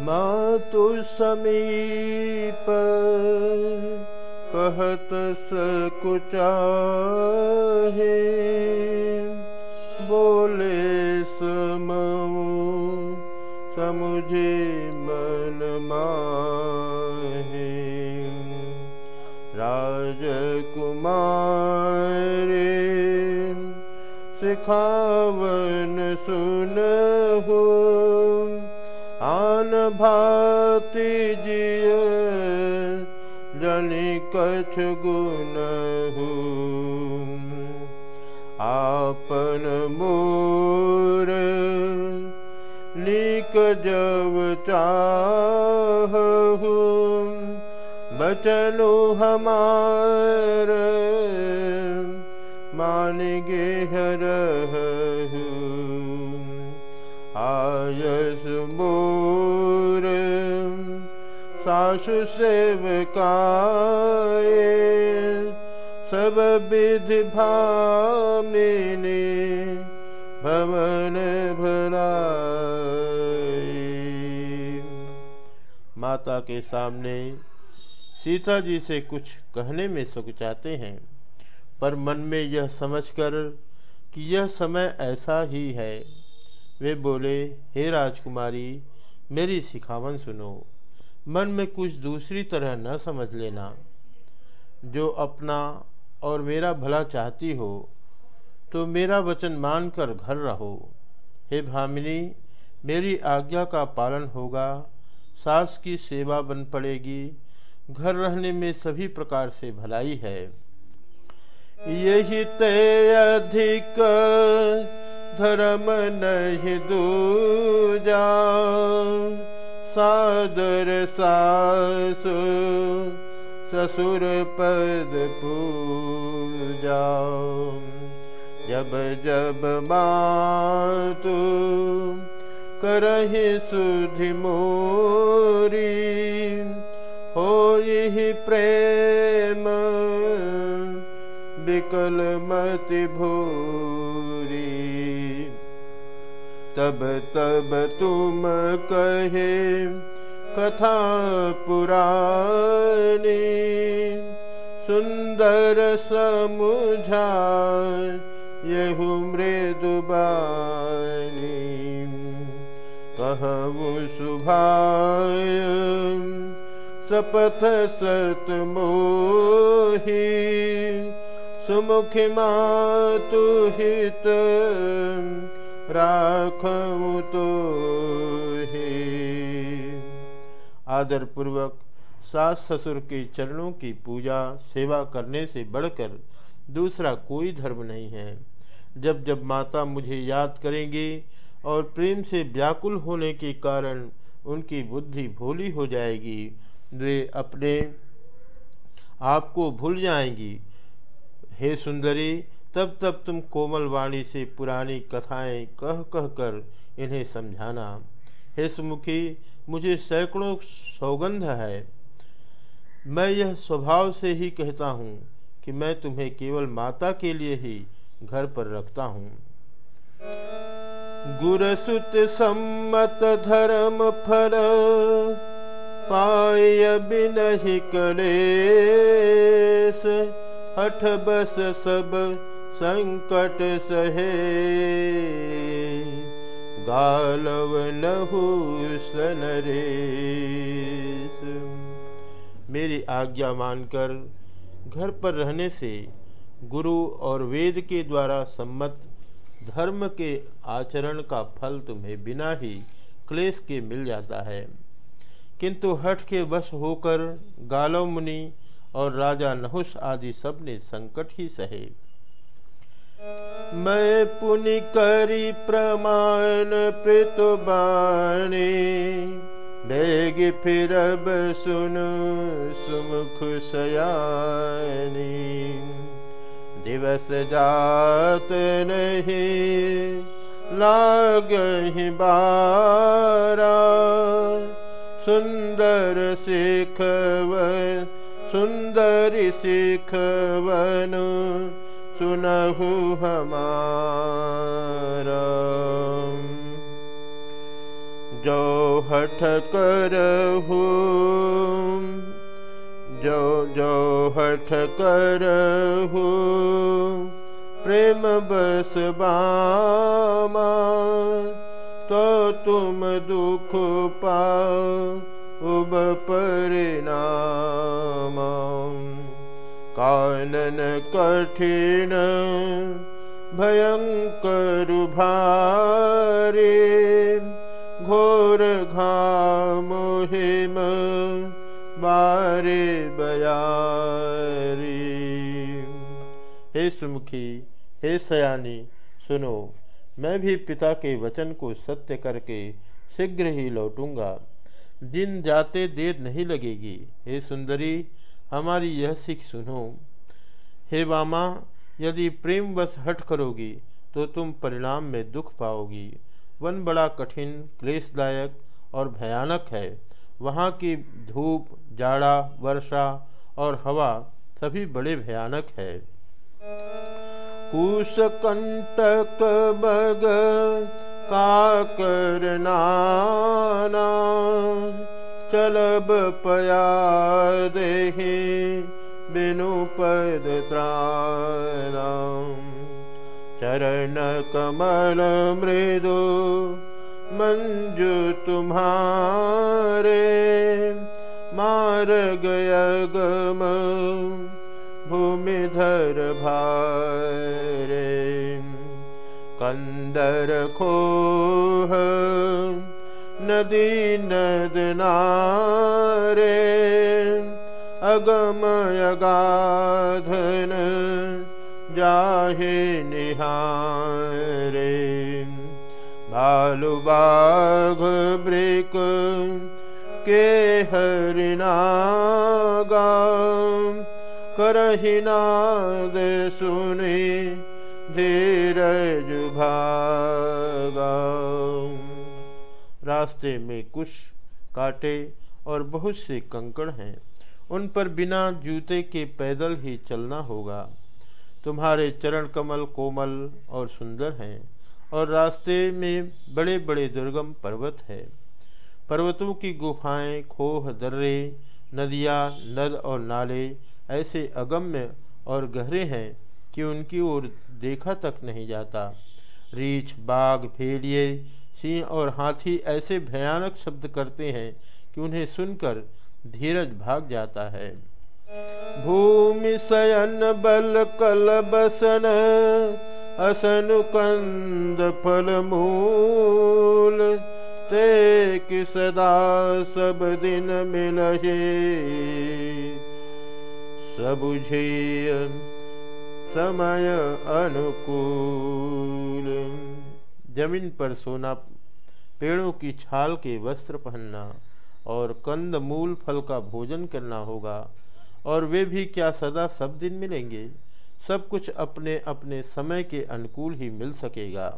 मातु समीप कहत सकुचाहे बोले समऊ समुझे मन माहे। राजकुमारे सिखावन सुनहु आन भाति जिय जनि कछ गुनहु आपन मोर निक जब चाहु बचनु हमार मान गे हरहु। आयस मोर सासु सेवकाए सब विधि भामिनी भवन भराई माता के सामने सीता जी से कुछ कहने में सुखचाते हैं, पर मन में यह समझकर कि यह समय ऐसा ही है। वे बोले, हे राजकुमारी, मेरी सिखावन सुनो। मन में कुछ दूसरी तरह न समझ लेना, जो अपना और मेरा भला चाहती हो तो मेरा वचन मानकर घर रहो। हे भामिनी, मेरी आज्ञा का पालन होगा, सास की सेवा बन पड़ेगी, घर रहने में सभी प्रकार से भलाई है। यही ते अधिक धर्म नहीं दूजा। सादर सासु, ससुर पद पूजा। जब जब मातु करहि सुधि मोरी हो प्रेम विकल मति भूरी। तब तब तुम कहे, कथा पुरानी, सुंदर समुझा यहु मृदुबानी कहु सुभाय, सपथ सत मोही, सुमुखी मातु हित राखू तो आदर पूर्वक सास ससुर के चरणों की पूजा सेवा करने से बढ़कर दूसरा कोई धर्म नहीं है। जब जब माता मुझे याद करेंगी और प्रेम से व्याकुल होने के कारण उनकी बुद्धि भोली हो जाएगी, वे अपने आप को भूल जाएँगी। हे सुंदरी तब तब तुम कोमल वाणी से पुरानी कथाएँ कह कह कर इन्हें समझाना। हे सुमुखी, मुझे सैकड़ों सौगंध है। मैं यह स्वभाव से ही कहता हूँ कि मैं तुम्हें केवल माता के लिए ही घर पर रखता हूँ। गुरसुत सम्मत धर्म फल पाय बिनहि कलेस हठ बस सब संकट सहे, गालव नहु सनरेस मेरी आज्ञा मानकर घर पर रहने से गुरु और वेद के द्वारा सम्मत धर्म के आचरण का फल तुम्हें बिना ही क्लेश के मिल जाता है। किंतु हठ के वश होकर गालव मुनि और राजा नहुष आदि सबने संकट ही सहे। मैं पुनि करी प्रमाण अब सुन सुमुख सयानी। दिवस जात नहीं लाग बारा। सुंदर सिखवन सुंदरी सिखवन सुनहु हमारा। जो हठ करहु, जो जो हठ करहु, प्रेम बस बामा तो तुम दुख पाओ, उब कानन कठिन, भयंकर भारे। घोर घाम, हिम, बारे बयारी। हे सुमुखी, हे सयानी, सुनो, मैं भी पिता के वचन को सत्य करके शीघ्र ही लौटूँगा। दिन जाते देर नहीं लगेगी। हे सुंदरी, हमारी यह सीख सुनो। हे वामा यदि प्रेमवश हट करोगी तो तुम परिणाम में दुख पाओगी। वन बड़ा कठिन, क्लेशदायक और भयानक है। वहाँ की धूप, जाड़ा, वर्षा और हवा सभी बड़े भयानक है। कुशकंटक बग, काकर नाना, चलब पया देहे। बिनु पद चरण कमल मृदु मंजु तुम्हारे मार गय गम भूमिधर भारे कंदर खोह नदी नदनारे अगम अगाधन जाहे निहारे। भालु बाघ ब्रिक के हरिनागा करहिनाद सुने धीरज भागा। रास्ते में कुछ काटे और बहुत से कंकड़ हैं। उन पर बिना जूते के पैदल ही चलना होगा। तुम्हारे चरण कमल कोमल और सुंदर हैं और रास्ते में बड़े बड़े दुर्गम पर्वत है। पर्वतों की गुफाएँ, खोह, दर्रे, नदियाँ, नद और नाले ऐसे अगम्य और गहरे हैं कि उनकी ओर देखा तक नहीं जाता। रीछ, बाघ, भेड़िए, सिंह और हाथी ऐसे भयानक शब्द करते हैं कि उन्हें सुनकर धीरज भाग जाता है। भूमि सयन बल कल बसन, असनु कंद फल मूल। ते कि सदा सब दिन मिलहे। सबुझे समय अनुकूल। ज़मीन पर सोना, पेड़ों की छाल के वस्त्र पहनना और कंद मूल फल का भोजन करना होगा, और वे भी क्या सदा सब दिन मिलेंगे? सब कुछ अपने अपने समय के अनुकूल ही मिल सकेगा।